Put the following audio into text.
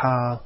how